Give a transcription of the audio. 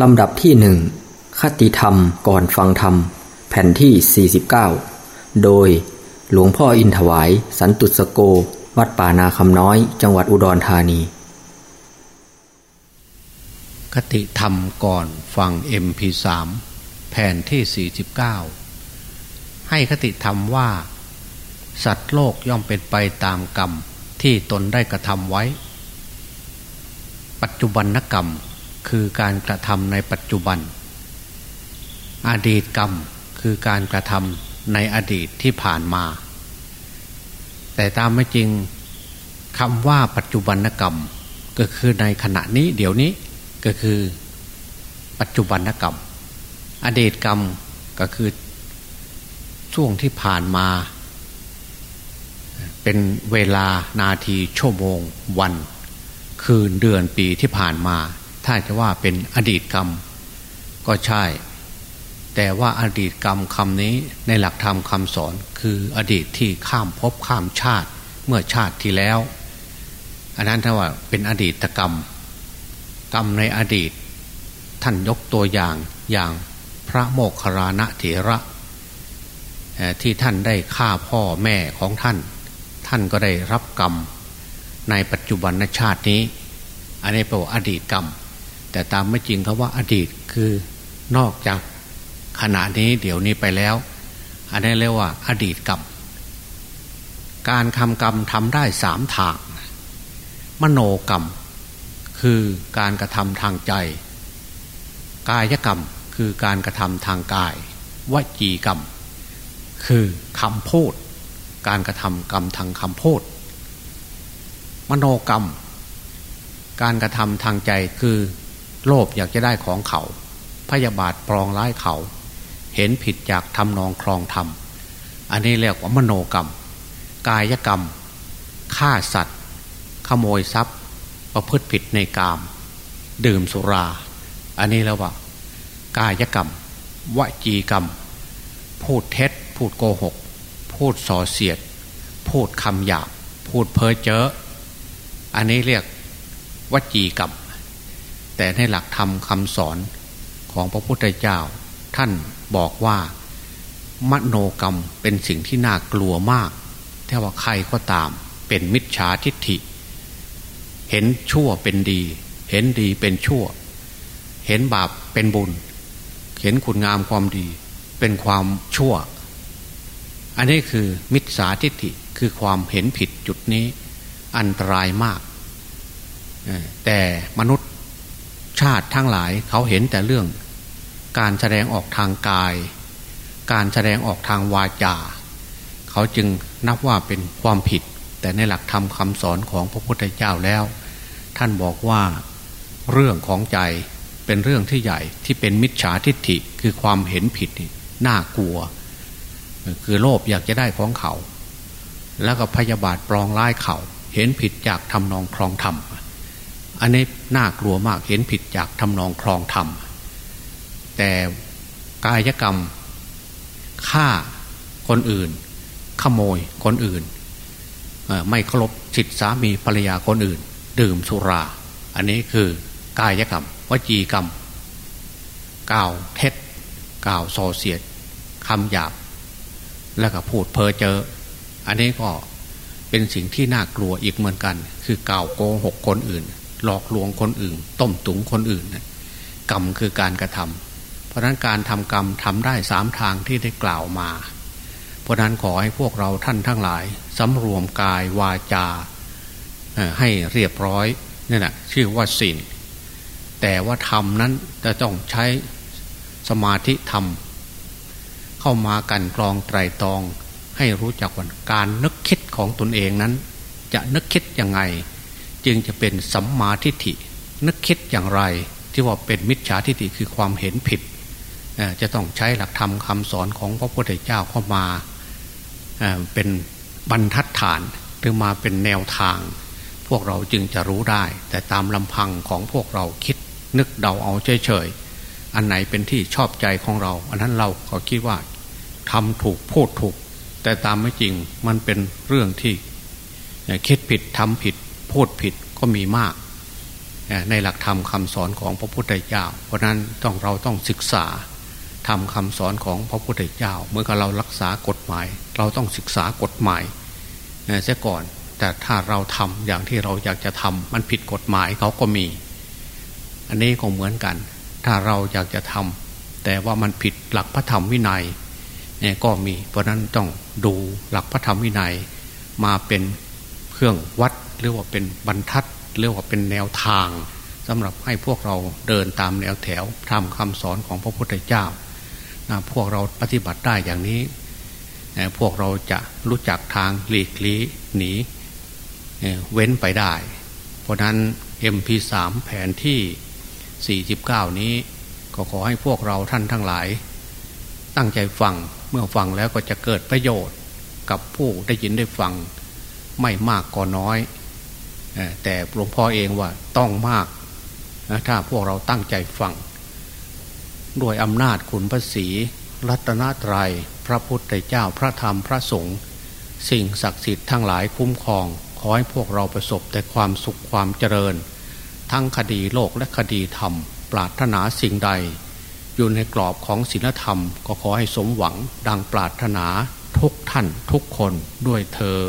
ลำดับที่หนึ่งคติธรรมก่อนฟังธรรม แผ่นที่ 49 โดยหลวงพ่ออินถวาย สันตุสโก วัดป่านาคำน้อย จังหวัดอุดรธานี คติธรรมก่อนฟัง MP3 แผ่นที่ 49 ให้คติธรรมว่า สัตว์โลกย่อมเป็นไปตามกรรมที่ตนได้กระทำไว้ ปัจจุบันนกรรม คือการกระทำในปัจจุบัน อดีตกรรมคือการกระทำในอดีตที่ผ่านมา แต่ตามไม่จริงคำว่าปัจจุบันกรรม ก็คือในขณะนี้เดี๋ยวนี้ก็คือปัจจุบันกรรม อดีตกรรมก็คือช่วงที่ผ่านมา เป็นเวลานาทีชั่วโมง วัน คืนเดือนปีที่ผ่านมา ถ้าจะว่าเป็นอดีตกรรม ก็ใช่ แต่ว่าอดีตกรรมคำนี้ในหลักธรรมคำสอนคืออดีตที่ข้ามภพข้ามชาติเมื่อชาติที่แล้ว อันนั้นถ้าว่าเป็นอดีตกรรม กรรมในอดีต ท่านยกตัวอย่างอย่างพระโมคคารณะเถระ ที่ท่านได้ฆ่าพ่อแม่ของท่าน ท่านก็ได้รับกรรมในปัจจุบันชาตินี้ อันนี้แปลว่าอดีตกรรม แต่ตามไม่จริงเขาว่าอดีตคือนอกจากขณะนี้เดี๋ยวนี้ไปแล้ว อันนี้เรียกว่า อดีตกรรมการทำกรรมทำได้สามทาง มโนกรรม คือการกระทำทางใจ กายกรรมคือการกระทำทางกายวจีกรรม คือคำพูด การกระทำกรรมทางคำพูด มโนกรรม การกระทำทางใจคือ โลภอยากจะได้ของเขา พยาบาทปรองร้ายเขา เห็นผิดจากทำนองครองธรรมอันนี้เรียกว่ามโนกรรม กายกรรมฆ่าสัตว์ ขโมยทรัพย์ ประพฤติผิดในกาม ดื่มสุรา อันนี้แล้วว่ากายกรรมวจีกรรม พูดเท็จ พูดโกหก พูดส่อเสียด พูดคำหยาบ พูดเพ้อเจ้ออันนี้เรียกวจีกรรม แต่ในหลักธรรมคำสอนของพระพุทธเจ้า ท่านบอกว่า มโนกรรมเป็นสิ่งที่น่ากลัวมากถ้าว่าใครก็ตามเป็นมิจฉาทิฏฐิ เห็นชั่วเป็นดี เห็นดีเป็นชั่ว เห็นบาปเป็นบุญ เห็นคุณงามความดี เป็นความชั่ว อันนี้คือมิจฉาทิฏฐิคือความเห็นผิดจุดนี้ อันตรายมาก แต่มนุษย์ ชาติทั้งหลายเขาเห็นแต่เรื่อง การแสดงออกทางกาย การแสดงออกทางวาจา เขาจึงนับว่าเป็นความผิด แต่ในหลักธรรมคำสอนของพระพุทธเจ้าแล้ว ท่านบอกว่าเรื่องของใจเป็นเรื่องที่ใหญ่ที่เป็นมิจฉาทิฏฐิคือความเห็นผิดน่ากลัว คือโลภอยากจะได้ของเขา แล้วก็พยาบาทปรองร้ายเขา เห็นผิดจากทำนองครองธรรม อันนี้น่ากลัวมากเห็นผิดจากทำนองครองธรรม แต่กายกรรมฆ่าคนอื่น ขโมยคนอื่น ไม่เคารพสิทธิสามีภรรยาคนอื่น ดื่มสุรา อันนี้คือกายกรรม วจีกรรม กล่าวเท็จ กล่าวโซเสียดคำหยาบ แล้วก็พูดเพ้อเจออันนี้ก็เป็นสิ่งที่น่ากลัวอีกเหมือนกัน คือกล่าวโกหกคนอื่น หลอกลวงคนอื่น ต้มตุ๋งคนอื่นกรรมคือการกระทำเพราะนั้นการทำกรรมทำได้สามทางที่ได้กล่าวมา เพราะนั้นขอให้พวกเราท่านทั้งหลายสำรวมกายวาจาให้เรียบร้อยนี่แหละชื่อว่าศีลแต่ว่าธรรมนั้นจะต้องใช้สมาธิธรรม เข้ามากันกรองไตรตอง ให้รู้จักว่าการนึกคิดของตนเองนั้น จะนึกคิดยังไง จึงจะเป็นสัมมาทิฏฐินึกคิดอย่างไร ที่ว่าเป็นมิจฉาทิฏฐิคือความเห็นผิด จะต้องใช้หลักธรรมคาสอนของพระพุทธเจ้าเข้ามาเป็นบรรทัดฐานหรือมาเป็นแนวทาง พวกเราจึงจะรู้ได้ แต่ตามลำพังของพวกเราคิดนึกเดาเอาเฉยๆอันไหนเป็นที่ชอบใจของเรา อันนั้นเราก็คิดว่าทำถูกพูดถูก แต่ตามไม่จริงมันเป็นเรื่องที่คิดผิดทำผิด พูดผิดก็มีมาก ในหลักธรรมคำสอนของพระพุทธเจ้า เพราะนั้นต้องเราต้องศึกษาทำคำสอนของพระพุทธเจ้า เมื่อเรารักษากฎหมาย เราต้องศึกษากฎหมายเสียก่อน แต่ถ้าเราทำอย่างที่เราอยากจะทำมันผิดกฎหมายเขาก็มี อันนี้ก็เหมือนกัน ถ้าเราอยากจะทำแต่ว่ามันผิดหลักพระธรรมวินัยเนี่ยก็มี เพราะนั้นต้องดูหลักพระธรรมวินัยมาเป็นเครื่องวัด หรือว่าเป็นบรรทัดเรียกว่าเป็นแนวทางสำหรับให้พวกเราเดินตามแนวแถวทำคำสอนของพระพุทธเจ้านะพวกเราปฏิบัติได้อย่างนี้พวกเราจะรู้จักทางหลีกลี้หนีเว้นไปได้ เพราะนั้น MP3 แผนที่ 49 นี้ ก็ขอให้พวกเราท่านทั้งหลาย ตั้งใจฟังเมื่อฟังแล้วก็จะเกิดประโยชน์กับผู้ได้ยินได้ฟังไม่มากก็น้อย แต่หลวงพ่อเองว่าต้องมากนะถ้าพวกเราตั้งใจฟังด้วยอำนาจขุนพระศรีรัตนตรยัยพระพุทธเจ้าพระธรรมพระสงฆ์สิ่งศักดิ์สิทธิ์ทั้งหลายคุ้มครอง ขอให้พวกเราประสบแต่ความสุขความเจริญ ทั้งคดีโลกและคดีธรรม ปรารถนาสิ่งใด อยู่ในกรอบของศีลธรรม ก็ขอให้สมหวังดังปรารถนาทุกท่านทุกคนด้วยเทอ